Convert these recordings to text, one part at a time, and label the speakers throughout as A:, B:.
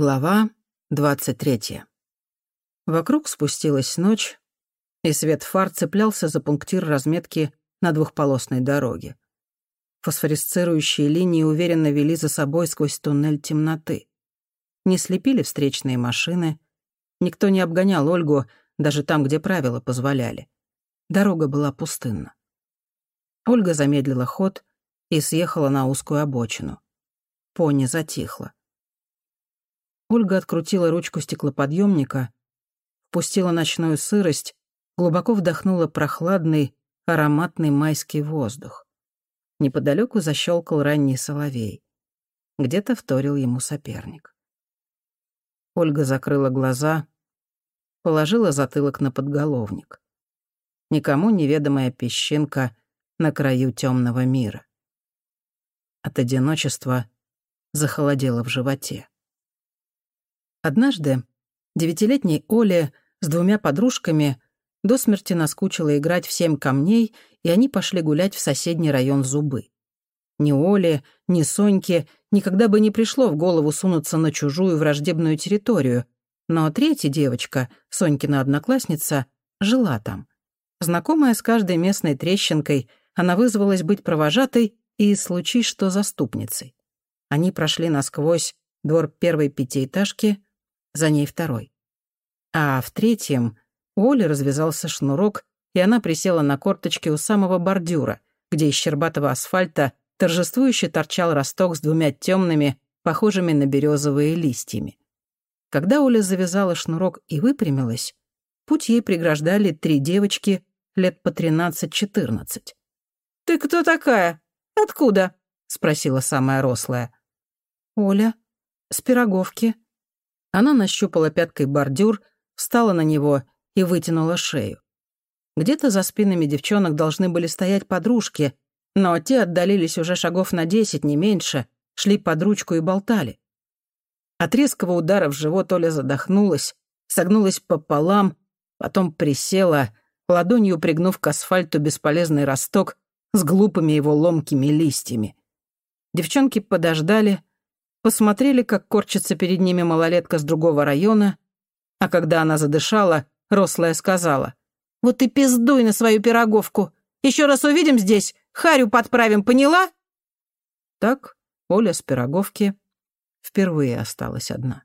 A: Глава 23. Вокруг спустилась ночь, и свет фар цеплялся за пунктир разметки на двухполосной дороге. Фосфорисцирующие линии уверенно вели за собой сквозь туннель темноты. Не слепили встречные машины, никто не обгонял Ольгу даже там, где правила позволяли. Дорога была пустынна. Ольга замедлила ход и съехала на узкую обочину. Пони затихла. Ольга открутила ручку стеклоподъемника, впустила ночную сырость, глубоко вдохнула прохладный, ароматный майский воздух. Неподалеку защелкал ранний соловей. Где-то вторил ему соперник. Ольга закрыла глаза, положила затылок на подголовник. Никому неведомая песчинка на краю темного мира. От одиночества захолодело в животе. Однажды девятилетней Оле с двумя подружками до смерти наскучило играть в семь камней, и они пошли гулять в соседний район Зубы. Ни Оле, ни Соньке никогда бы не пришло в голову сунуться на чужую враждебную территорию, но третья девочка, Сонькина одноклассница, жила там. Знакомая с каждой местной трещинкой, она вызвалась быть провожатой и, случись что, заступницей. Они прошли насквозь двор первой пятиэтажки, за ней второй. А в третьем у Оли развязался шнурок, и она присела на корточки у самого бордюра, где из щербатого асфальта торжествующе торчал росток с двумя темными, похожими на березовые листьями. Когда Оля завязала шнурок и выпрямилась, путь ей преграждали три девочки лет по тринадцать-четырнадцать. «Ты кто такая? Откуда?» — спросила самая рослая. «Оля, с Пироговки», она нащупала пяткой бордюр, встала на него и вытянула шею. Где-то за спинами девчонок должны были стоять подружки, но те отдалились уже шагов на десять, не меньше, шли под ручку и болтали. От резкого удара в живот Оля задохнулась, согнулась пополам, потом присела, ладонью пригнув к асфальту бесполезный росток с глупыми его ломкими листьями. Девчонки подождали, посмотрели, как корчится перед ними малолетка с другого района, а когда она задышала, рослая сказала, «Вот и пиздуй на свою пироговку! Еще раз увидим здесь, харю подправим, поняла?» Так Оля с пироговки впервые осталась одна.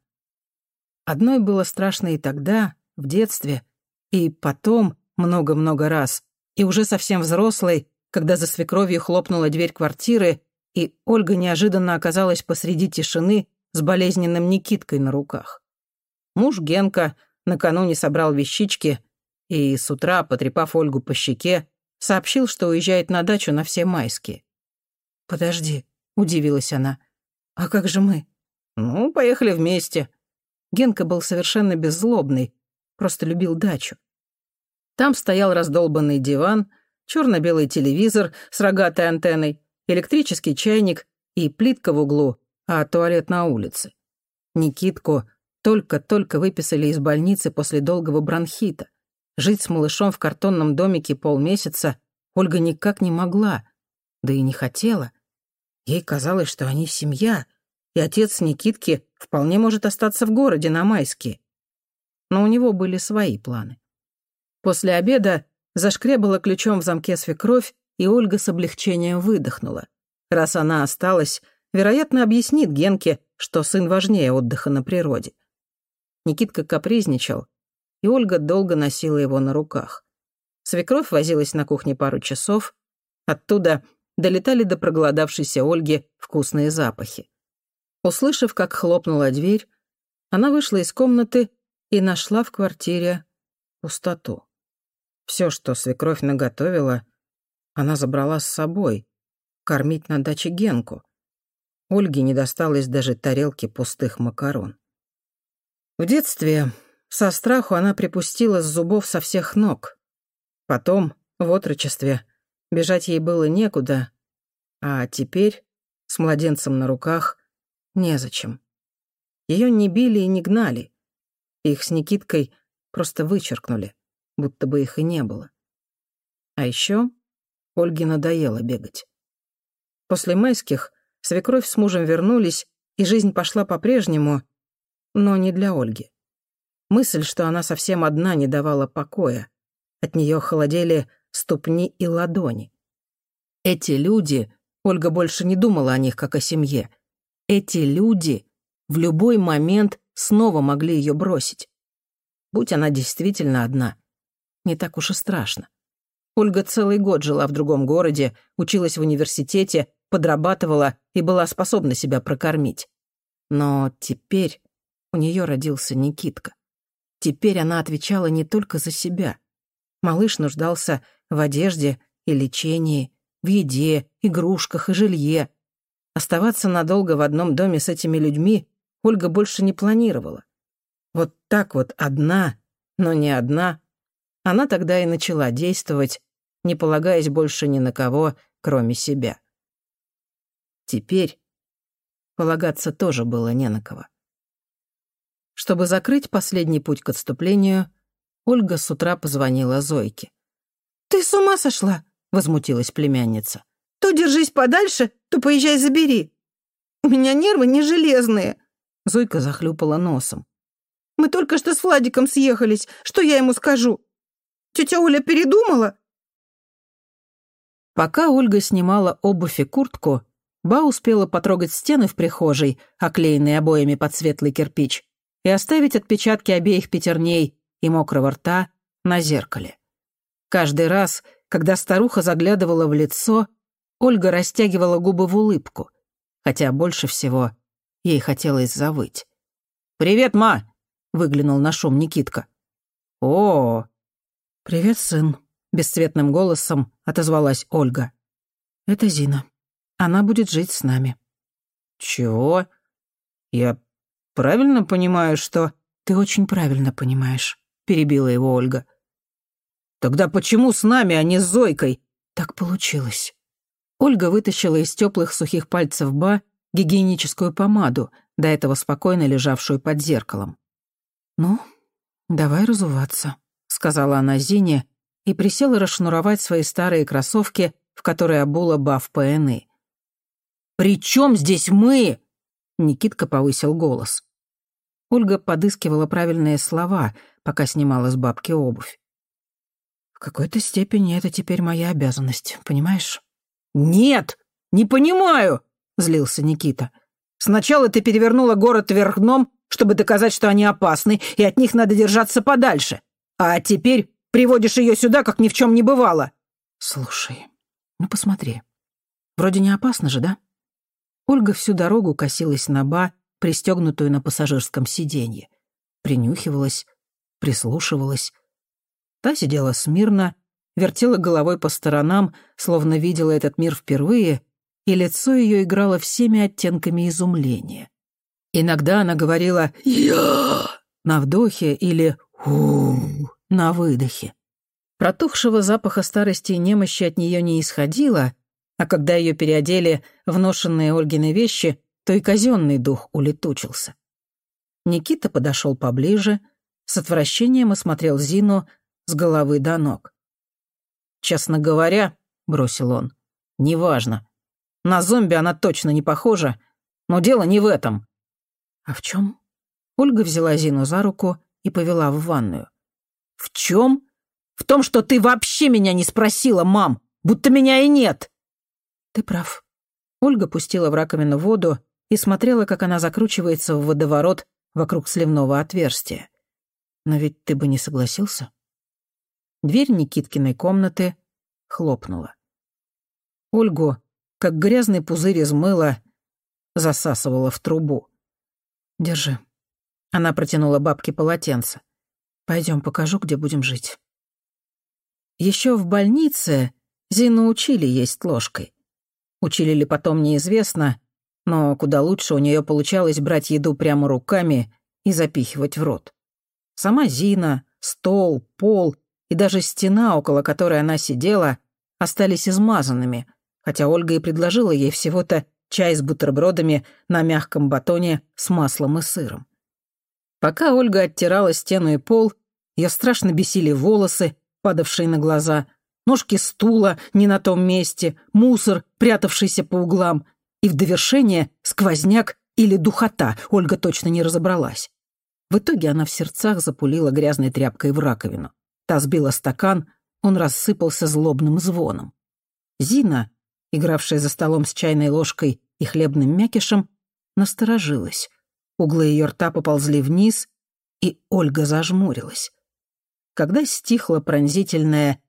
A: Одной было страшно и тогда, в детстве, и потом много-много раз, и уже совсем взрослой, когда за свекровью хлопнула дверь квартиры, и Ольга неожиданно оказалась посреди тишины с болезненным Никиткой на руках. Муж Генка накануне собрал вещички и с утра, потрепав Ольгу по щеке, сообщил, что уезжает на дачу на все майские. «Подожди», — удивилась она, — «а как же мы?» «Ну, поехали вместе». Генка был совершенно беззлобный, просто любил дачу. Там стоял раздолбанный диван, черно белый телевизор с рогатой антенной, электрический чайник и плитка в углу, а туалет на улице. Никитку только-только выписали из больницы после долгого бронхита. Жить с малышом в картонном домике полмесяца Ольга никак не могла, да и не хотела. Ей казалось, что они семья, и отец Никитки вполне может остаться в городе на майске. Но у него были свои планы. После обеда зашкребала ключом в замке свекровь и Ольга с облегчением выдохнула. Раз она осталась, вероятно, объяснит Генке, что сын важнее отдыха на природе. Никитка капризничал, и Ольга долго носила его на руках. Свекровь возилась на кухне пару часов, оттуда долетали до проголодавшейся Ольги вкусные запахи. Услышав, как хлопнула дверь, она вышла из комнаты и нашла в квартире пустоту. Все, что свекровь наготовила, она забрала с собой. Кормить на даче Генку. Ольге не досталось даже тарелки пустых макарон. В детстве со страху она припустила с зубов со всех ног. Потом, в отрочестве, бежать ей было некуда, а теперь, с младенцем на руках, незачем. Ее не били и не гнали. Их с Никиткой просто вычеркнули, будто бы их и не было. А еще Ольге надоело бегать. После майских свекровь с мужем вернулись, и жизнь пошла по-прежнему, но не для Ольги. Мысль, что она совсем одна, не давала покоя. От нее холодели ступни и ладони. Эти люди, Ольга больше не думала о них как о семье. Эти люди в любой момент снова могли ее бросить. Будь она действительно одна, не так уж и страшно. Ольга целый год жила в другом городе, училась в университете, подрабатывала и была способна себя прокормить. Но теперь у нее родился Никитка. Теперь она отвечала не только за себя. Малыш нуждался в одежде и лечении, в еде, игрушках и жилье. Оставаться надолго в одном доме с этими людьми Ольга больше не планировала. Вот так вот одна, но не одна, она тогда и начала действовать, не полагаясь больше ни на кого, кроме себя. Теперь полагаться тоже было не на кого. Чтобы закрыть последний путь к отступлению, Ольга с утра позвонила Зойке.
B: «Ты с ума сошла?» — возмутилась племянница. «То держись подальше, то поезжай забери. У меня нервы не железные».
A: Зойка захлюпала носом.
B: «Мы только что с Владиком съехались. Что я ему скажу? Тетя Оля передумала?»
A: Пока Ольга снимала обувь и куртку, Ба успела потрогать стены в прихожей, оклеенные обоями под светлый кирпич, и оставить отпечатки обеих пятерней и мокрого рта на зеркале. Каждый раз, когда старуха заглядывала в лицо, Ольга растягивала губы в улыбку, хотя больше всего ей хотелось завыть. «Привет, ма!» — выглянул на шум Никитка. «О, «Привет, сын», — бесцветным голосом отозвалась Ольга. «Это Зина. Она будет жить с нами». «Чего? Я правильно понимаю, что...» «Ты очень правильно понимаешь», — перебила его Ольга. «Тогда почему с нами, а не с Зойкой?» «Так получилось». Ольга вытащила из теплых сухих пальцев Ба гигиеническую помаду, до этого спокойно лежавшую под зеркалом. «Ну, давай разуваться» сказала она Зине и присела расшнуровать свои старые кроссовки, в которые обула Баф ПНИ. «При чем здесь мы?» Никитка повысил голос. Ольга подыскивала правильные слова, пока снимала с бабки обувь. «В какой-то степени это теперь моя обязанность, понимаешь?» «Нет, не понимаю!» — злился Никита. «Сначала ты перевернула город вверх дном, чтобы доказать, что они опасны, и от них надо держаться подальше. А теперь приводишь ее сюда, как ни в чем не бывало. Слушай, ну посмотри. Вроде не опасно же, да? Ольга всю дорогу косилась на Ба, пристегнутую на пассажирском сиденье. Принюхивалась, прислушивалась. Та сидела смирно, вертела головой по сторонам, словно видела этот мир впервые, и лицо ее играло всеми оттенками изумления. Иногда она говорила «Я» на вдохе или На выдохе. Протухшего запаха старости и немощи от нее не исходило, а когда ее переодели в ношенные Ольгины вещи, то и казенный дух улетучился. Никита подошел поближе, с отвращением осмотрел Зину с головы до ног. «Честно говоря», — бросил он, — «неважно. На зомби она точно не похожа, но дело не в этом». «А в чем? Ольга взяла Зину за руку и повела в ванную. «В чем? В том, что ты вообще меня не спросила, мам, будто меня и нет!» «Ты прав». Ольга пустила в раковину воду и смотрела, как она закручивается в водоворот вокруг сливного отверстия. «Но ведь ты бы не согласился?» Дверь Никиткиной комнаты хлопнула. Ольгу, как грязный пузырь из мыла, засасывала в трубу. «Держи», она протянула бабке полотенце. Пойдем, покажу, где будем жить. Еще в больнице Зину учили есть ложкой. Учили ли потом, неизвестно, но куда лучше у нее получалось брать еду прямо руками и запихивать в рот. Сама Зина, стол, пол и даже стена, около которой она сидела, остались измазанными, хотя Ольга и предложила ей всего-то чай с бутербродами на мягком батоне с маслом и сыром. Пока Ольга оттирала стену и пол, ее страшно бесили волосы, падавшие на глаза, ножки стула не на том месте, мусор, прятавшийся по углам, и в довершение сквозняк или духота, Ольга точно не разобралась. В итоге она в сердцах запулила грязной тряпкой в раковину. Та сбила стакан, он рассыпался злобным звоном. Зина, игравшая за столом с чайной ложкой и хлебным мякишем, насторожилась. Углы ее рта поползли вниз, и Ольга зажмурилась. Когда стихло пронзительное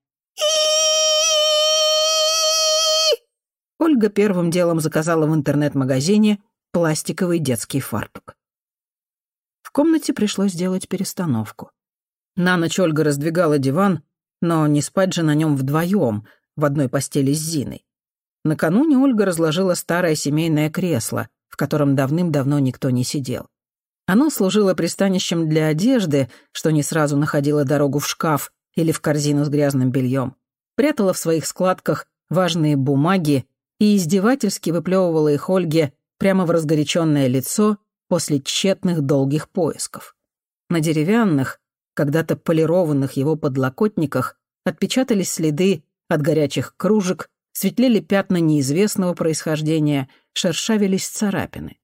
A: Ольга первым делом заказала в интернет-магазине пластиковый детский фартук. В комнате пришлось сделать перестановку. На ночь Ольга раздвигала диван, но не спать же на нем вдвоем, в одной постели с Зиной. Накануне Ольга разложила старое семейное кресло, в котором давным-давно никто не сидел. Оно служило пристанищем для одежды, что не сразу находило дорогу в шкаф или в корзину с грязным бельем, прятала в своих складках важные бумаги и издевательски выплевывала их Ольге прямо в разгоряченное лицо после тщетных долгих поисков. На деревянных, когда-то полированных его подлокотниках отпечатались следы от горячих кружек, светлели пятна неизвестного происхождения, шершавились царапины.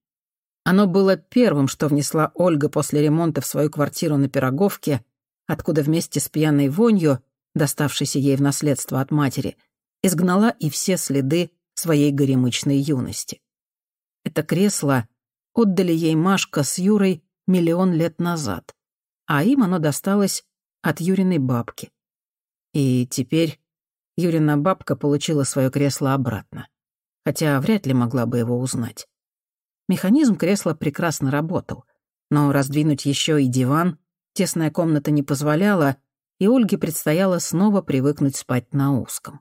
A: Оно было первым, что внесла Ольга после ремонта в свою квартиру на Пироговке, откуда вместе с пьяной вонью, доставшейся ей в наследство от матери, изгнала и все следы своей горемычной юности. Это кресло отдали ей Машка с Юрой миллион лет назад, а им оно досталось от Юриной бабки. И теперь Юрина бабка получила свое кресло обратно, хотя вряд ли могла бы его узнать. Механизм кресла прекрасно работал, но раздвинуть еще и диван тесная комната не позволяла, и Ольге предстояло снова привыкнуть спать на узком.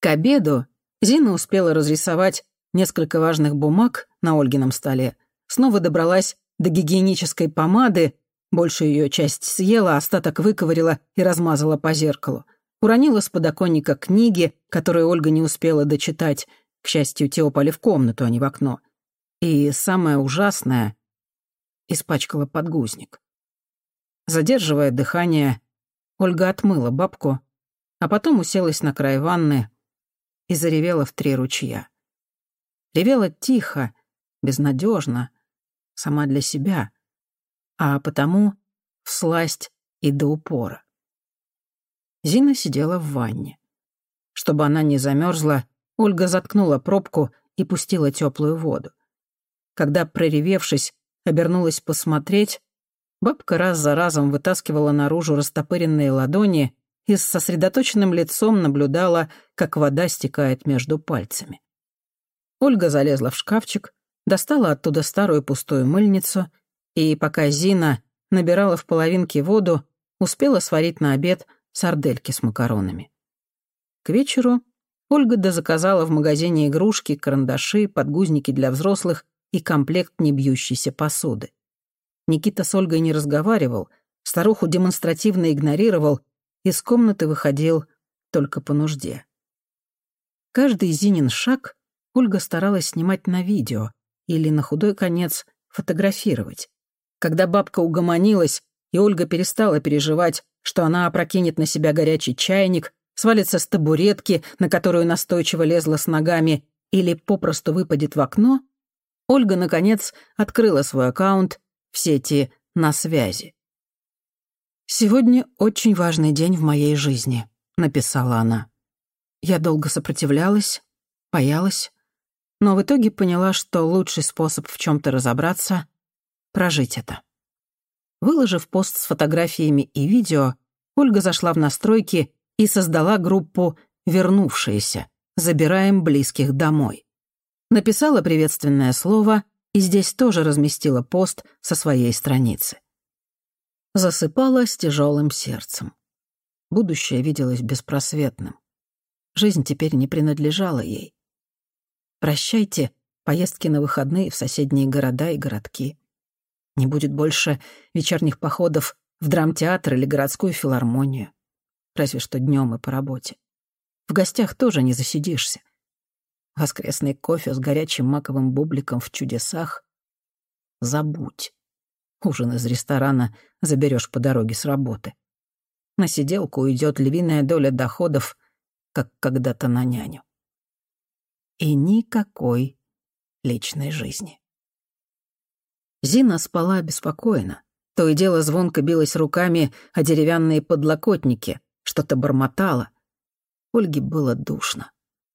A: К обеду Зина успела разрисовать несколько важных бумаг на Ольгином столе, снова добралась до гигиенической помады, большую ее часть съела, остаток выковырила и размазала по зеркалу. Уронила с подоконника книги, которые Ольга не успела дочитать. К счастью, те упали в комнату, а не в окно. И самое ужасное — испачкала подгузник. Задерживая дыхание, Ольга отмыла бабку, а потом уселась на край ванны и заревела в три ручья. Ревела тихо, безнадежно, сама для себя, а потому всласть и до упора. Зина сидела в ванне. Чтобы она не замерзла, Ольга заткнула пробку и пустила теплую воду. Когда, проревевшись, обернулась посмотреть, бабка раз за разом вытаскивала наружу растопыренные ладони и с сосредоточенным лицом наблюдала, как вода стекает между пальцами. Ольга залезла в шкафчик, достала оттуда старую пустую мыльницу и, пока Зина набирала в половинке воду, успела сварить на обед сардельки с макаронами. К вечеру Ольга дозаказала в магазине игрушки, карандаши, подгузники для взрослых и комплект небьющейся посуды. Никита с Ольгой не разговаривал, старуху демонстративно игнорировал, из комнаты выходил только по нужде. Каждый Зинин шаг Ольга старалась снимать на видео или, на худой конец, фотографировать. Когда бабка угомонилась, и Ольга перестала переживать, что она опрокинет на себя горячий чайник, свалится с табуретки, на которую настойчиво лезла с ногами, или попросту выпадет в окно, Ольга, наконец, открыла свой аккаунт в сети «На связи». «Сегодня очень важный день в моей жизни», — написала она. Я долго сопротивлялась, боялась, но в итоге поняла, что лучший способ в чем то разобраться — прожить это. Выложив пост с фотографиями и видео, Ольга зашла в настройки и создала группу «Вернувшиеся. Забираем близких домой». Написала приветственное слово и здесь тоже разместила пост со своей страницы засыпала с тяжелым сердцем. Будущее виделось беспросветным. Жизнь теперь не принадлежала ей. Прощайте поездки на выходные в соседние города и городки. Не будет больше вечерних походов в драмтеатр или городскую филармонию. Разве что днем и по работе. В гостях тоже не засидишься. Воскресный кофе с горячим маковым бубликом в чудесах. Забудь. Ужин из ресторана заберешь по дороге с работы. На сиделку уйдет львиная доля доходов, как когда-то на няню. И никакой личной жизни. Зина спала беспокойно, То и дело звонко билась руками о деревянные подлокотники, что-то бормотала. Ольге было душно.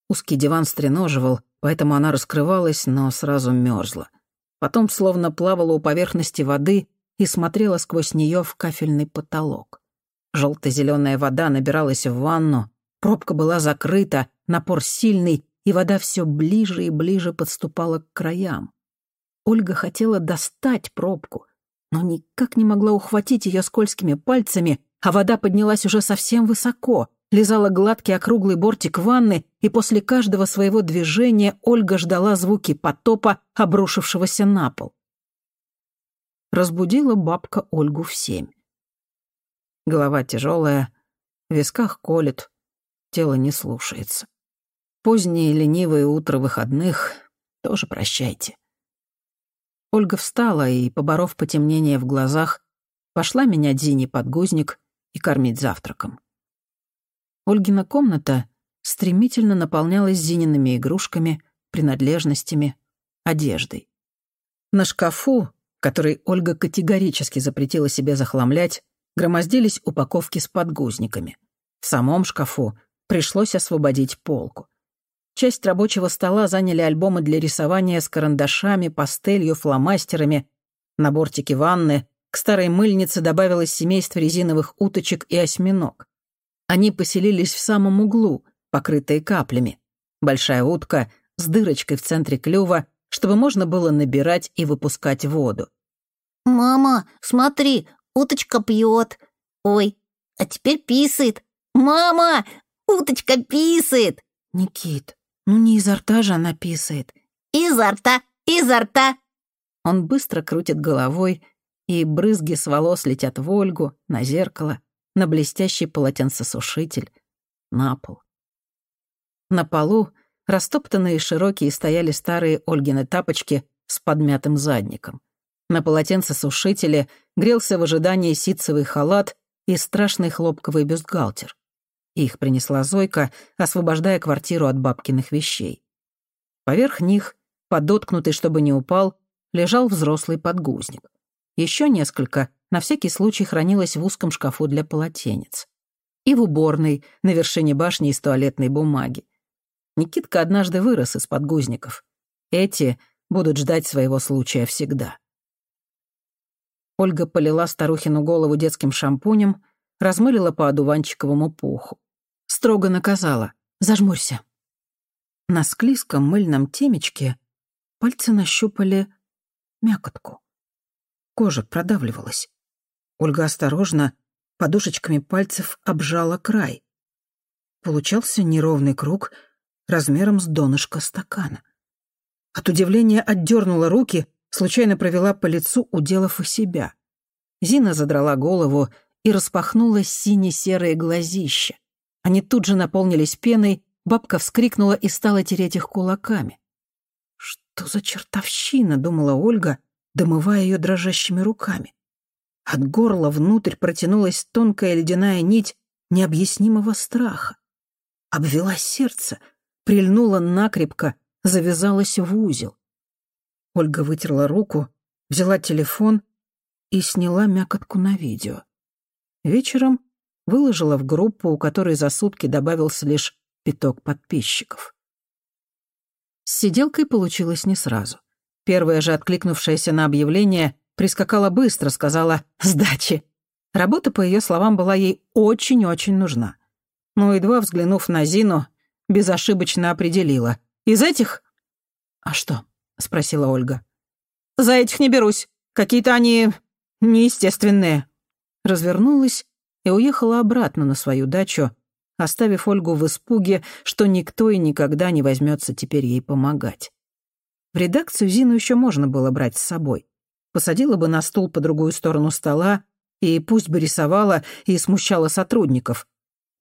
A: Узкий диван стреноживал, поэтому она раскрывалась, но сразу мерзла. Потом словно плавала у поверхности воды и смотрела сквозь нее в кафельный потолок. Желто-зеленая вода набиралась в ванну, пробка была закрыта, напор сильный, и вода все ближе и ближе подступала к краям. Ольга хотела достать пробку, но никак не могла ухватить ее скользкими пальцами, а вода поднялась уже совсем высоко, лизала гладкий округлый бортик ванны, и после каждого своего движения Ольга ждала звуки потопа, обрушившегося на пол. Разбудила бабка Ольгу в семь. Голова тяжелая, в висках колет, тело не слушается. Позднее ленивое утро выходных тоже прощайте. Ольга встала и, поборов потемнение в глазах, пошла менять Зине подгузник и кормить завтраком. Ольгина комната стремительно наполнялась Зиниными игрушками, принадлежностями, одеждой. На шкафу, который Ольга категорически запретила себе захламлять, громоздились упаковки с подгузниками. В самом шкафу пришлось освободить полку. Часть рабочего стола заняли альбомы для рисования с карандашами, пастелью, фломастерами. На бортике ванны к старой мыльнице добавилось семейство резиновых уточек и осьминог. Они поселились в самом углу, покрытые каплями. Большая утка с дырочкой в центре клюва, чтобы можно было набирать и выпускать воду.
C: «Мама, смотри, уточка пьет. Ой, а теперь писает. Мама, уточка писает!»
B: «Никит, ну не изо рта же она писает».
C: «Изо рта, изо рта!»
A: Он быстро крутит головой, и брызги с волос летят в Ольгу, на зеркало, на блестящий полотенцесушитель, на пол. На полу, растоптанные широкие, стояли старые Ольгины тапочки с подмятым задником. На полотенцесушителе грелся в ожидании ситцевый халат и страшный хлопковый бюстгальтер. Их принесла Зойка, освобождая квартиру от бабкиных вещей. Поверх них, подоткнутый, чтобы не упал, лежал взрослый подгузник. Еще несколько на всякий случай хранилось в узком шкафу для полотенец. И в уборной, на вершине башни из туалетной бумаги. Никитка однажды вырос из подгузников. Эти будут ждать своего случая всегда. Ольга полила старухину голову детским шампунем, размылила по одуванчиковому пуху. Строго наказала. «Зажмурься». На склизком мыльном темечке пальцы нащупали мякотку. Кожа продавливалась. Ольга осторожно подушечками пальцев обжала край. Получался неровный круг размером с донышко стакана. От удивления отдернула руки, случайно провела по лицу, уделав у себя. Зина задрала голову и распахнула сине-серые глазища. Они тут же наполнились пеной, бабка вскрикнула и стала тереть их кулаками. «Что за чертовщина?» — думала Ольга, домывая ее дрожащими руками. От горла внутрь протянулась тонкая ледяная нить необъяснимого страха. Обвела сердце, прильнула накрепко, завязалась в узел. Ольга вытерла руку, взяла телефон и сняла мякотку на видео. Вечером выложила в группу, у которой за сутки добавился лишь пяток подписчиков. С сиделкой получилось не сразу. Первая же откликнувшаяся на объявление Прискакала быстро, сказала «сдачи». Работа, по ее словам, была ей очень-очень нужна. Но, едва взглянув на Зину, безошибочно определила. «Из этих?» «А что?» — спросила Ольга. «За этих не берусь. Какие-то они неестественные». Развернулась и уехала обратно на свою дачу, оставив Ольгу в испуге, что никто и никогда не возьмется теперь ей помогать. В редакцию Зину еще можно было брать с собой посадила бы на стул по другую сторону стола и пусть бы рисовала и смущала сотрудников.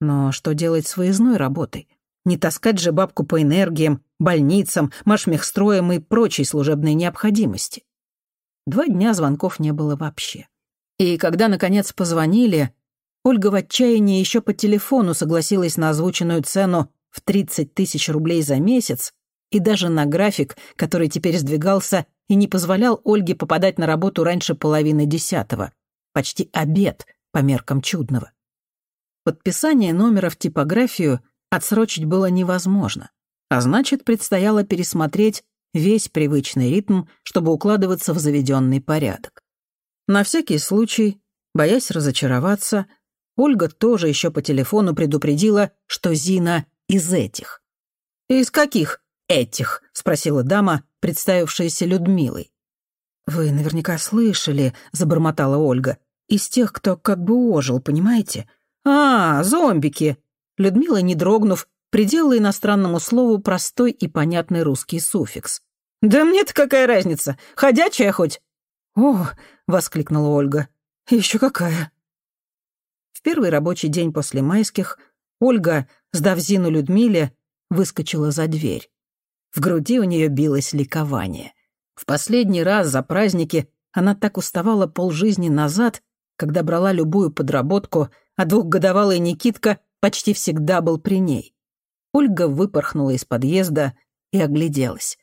A: Но что делать с выездной работой? Не таскать же бабку по энергиям, больницам, машмехстроям и прочей служебной необходимости. Два дня звонков не было вообще. И когда, наконец, позвонили, Ольга в отчаянии еще по телефону согласилась на озвученную цену в 30 тысяч рублей за месяц и даже на график, который теперь сдвигался и не позволял Ольге попадать на работу раньше половины десятого. почти обед по меркам чудного. Подписание номера в типографию отсрочить было невозможно, а значит, предстояло пересмотреть весь привычный ритм, чтобы укладываться в заведенный порядок. На всякий случай, боясь разочароваться, Ольга тоже еще по телефону предупредила, что Зина из этих. «Из каких этих?» — спросила дама, представившаяся Людмилой. «Вы наверняка слышали», — забормотала Ольга. «Из тех, кто как бы ожил, понимаете? «А, зомбики!» Людмила, не дрогнув, приделала иностранному слову простой и понятный русский суффикс. «Да мне-то какая разница? Ходячая хоть?» «О!» — воскликнула Ольга. «Еще какая!» В первый рабочий день после майских Ольга, сдав Зину Людмиле, выскочила за дверь. В груди у нее билось ликование. В последний раз за праздники она так уставала полжизни назад, когда брала любую подработку — а двухгодовалый Никитка почти всегда был при ней. Ольга выпорхнула из подъезда и огляделась.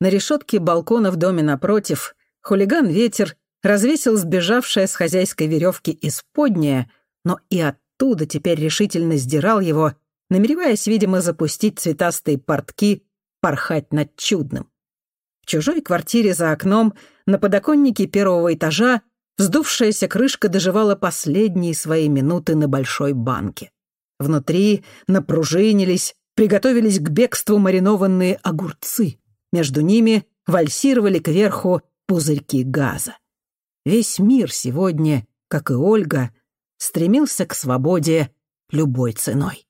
A: На решетке балкона в доме напротив хулиган-ветер развесил сбежавшее с хозяйской веревки исподнее, но и оттуда теперь решительно сдирал его, намереваясь, видимо, запустить цветастые портки, порхать над чудным. В чужой квартире за окном, на подоконнике первого этажа, Вздувшаяся крышка доживала последние свои минуты на большой банке. Внутри напружинились, приготовились к бегству маринованные огурцы. Между ними вальсировали кверху пузырьки газа. Весь мир сегодня, как и Ольга, стремился к свободе любой ценой.